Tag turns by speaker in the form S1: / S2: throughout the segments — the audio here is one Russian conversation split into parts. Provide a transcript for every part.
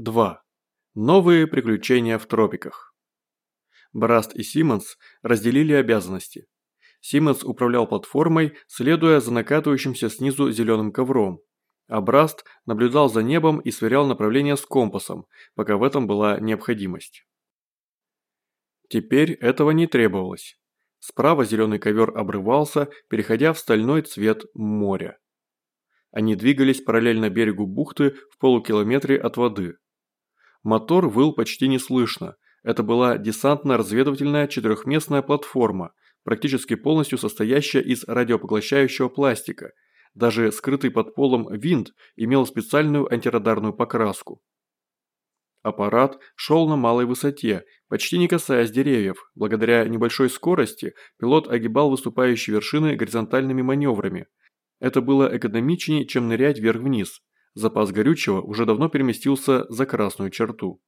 S1: 2. Новые приключения в тропиках. Браст и Симмонс разделили обязанности. Симмонс управлял платформой, следуя за накатывающимся снизу зеленым ковром, а Браст наблюдал за небом и сверял направление с компасом, пока в этом была необходимость. Теперь этого не требовалось. Справа зеленый ковер обрывался, переходя в стальной цвет моря. Они двигались параллельно берегу бухты в полукилометре от воды. Мотор выл почти неслышно. Это была десантно-разведывательная четырехместная платформа, практически полностью состоящая из радиопоглощающего пластика. Даже скрытый под полом винт имел специальную антирадарную покраску. Аппарат шел на малой высоте, почти не касаясь деревьев. Благодаря небольшой скорости пилот огибал выступающие вершины горизонтальными маневрами. Это было экономичнее, чем нырять вверх-вниз. Запас горючего уже давно переместился за красную черту.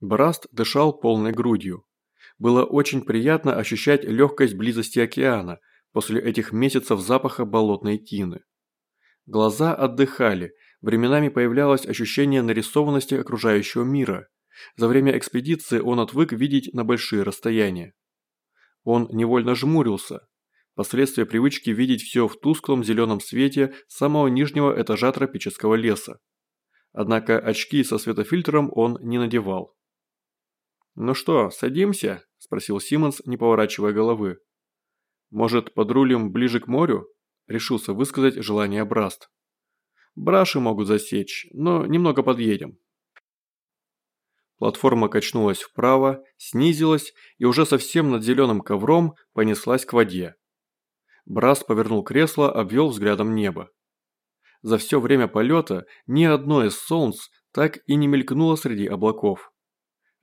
S1: Браст дышал полной грудью. Было очень приятно ощущать легкость близости океана после этих месяцев запаха болотной тины. Глаза отдыхали, временами появлялось ощущение нарисованности окружающего мира. За время экспедиции он отвык видеть на большие расстояния. Он невольно жмурился, Последствия привычки видеть все в тусклом зеленом свете самого нижнего этажа тропического леса. Однако очки со светофильтром он не надевал. «Ну что, садимся?» – спросил Симмонс, не поворачивая головы. «Может, подрулим ближе к морю?» – решился высказать желание Браст. «Браши могут засечь, но немного подъедем». Платформа качнулась вправо, снизилась и уже совсем над зеленым ковром понеслась к воде. Брас повернул кресло, обвел взглядом небо. За все время полета ни одно из солнц так и не мелькнуло среди облаков.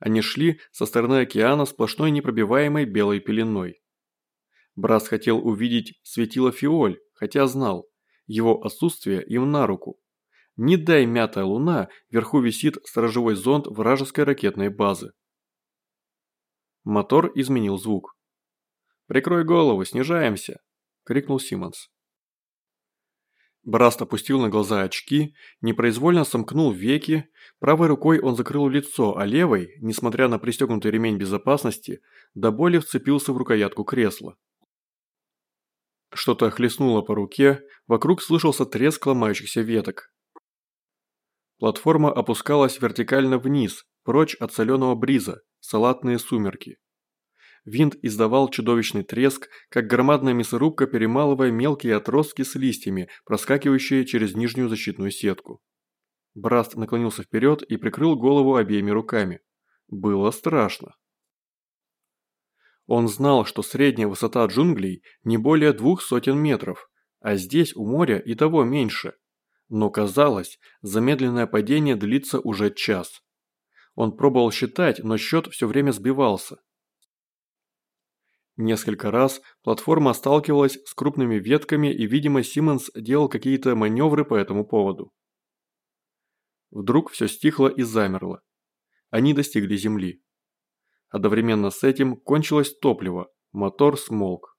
S1: Они шли со стороны океана сплошной непробиваемой белой пеленой. Брас хотел увидеть светило фиоль, хотя знал, его отсутствие им на руку. Не дай мятая луна, вверху висит сторожевой зонд вражеской ракетной базы. Мотор изменил звук. «Прикрой голову, снижаемся», крикнул Симмонс. Браст опустил на глаза очки, непроизвольно сомкнул веки, правой рукой он закрыл лицо, а левой, несмотря на пристегнутый ремень безопасности, до боли вцепился в рукоятку кресла. Что-то хлестнуло по руке, вокруг слышался треск ломающихся веток. Платформа опускалась вертикально вниз, прочь от соленого бриза, салатные сумерки. Винт издавал чудовищный треск, как громадная мясорубка, перемалывая мелкие отростки с листьями, проскакивающие через нижнюю защитную сетку. Браст наклонился вперед и прикрыл голову обеими руками. Было страшно. Он знал, что средняя высота джунглей не более двух сотен метров, а здесь у моря и того меньше. Но казалось, замедленное падение длится уже час. Он пробовал считать, но счет все время сбивался. Несколько раз платформа сталкивалась с крупными ветками и, видимо, Симмонс делал какие-то маневры по этому поводу. Вдруг все стихло и замерло. Они достигли земли. Одновременно с этим кончилось топливо, мотор смолк.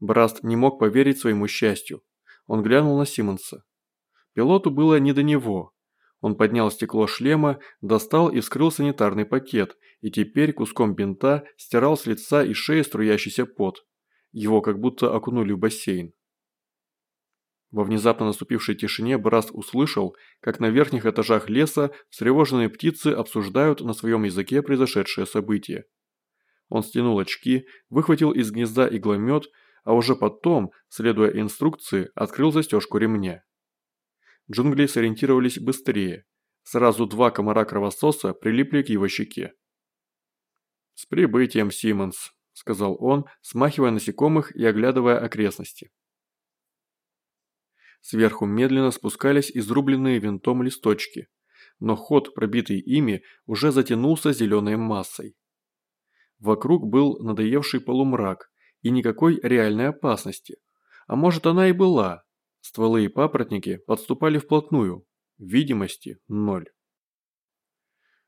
S1: Браст не мог поверить своему счастью. Он глянул на Симмонса. Пилоту было не до него, он поднял стекло шлема, достал и вскрыл санитарный пакет, и теперь куском бинта стирал с лица и шеи струящийся пот. Его как будто окунули в бассейн. Во внезапно наступившей тишине Браст услышал, как на верхних этажах леса встревоженные птицы обсуждают на своем языке произошедшее событие. Он стянул очки, выхватил из гнезда игломет, а уже потом, следуя инструкции, открыл застежку ремня. Джунгли сориентировались быстрее. Сразу два комара-кровососа прилипли к его щеке. «С прибытием, Симмонс», – сказал он, смахивая насекомых и оглядывая окрестности. Сверху медленно спускались изрубленные винтом листочки, но ход, пробитый ими, уже затянулся зеленой массой. Вокруг был надоевший полумрак и никакой реальной опасности. А может она и была, Стволы и папоротники подступали вплотную. Видимости – ноль.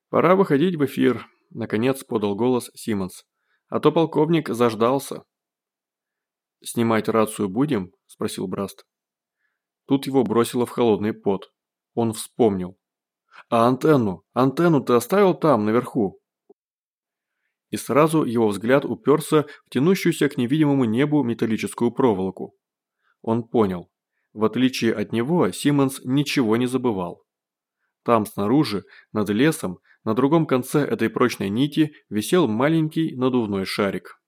S1: «Пора выходить в эфир», – наконец подал голос Симмонс. «А то полковник заждался». «Снимать рацию будем?» – спросил Браст. Тут его бросило в холодный пот. Он вспомнил. «А антенну? Антенну ты оставил там, наверху?» И сразу его взгляд уперся в тянущуюся к невидимому небу металлическую проволоку. Он понял. В отличие от него, Симмонс ничего не забывал. Там снаружи, над лесом, на другом конце этой прочной нити висел маленький надувной шарик.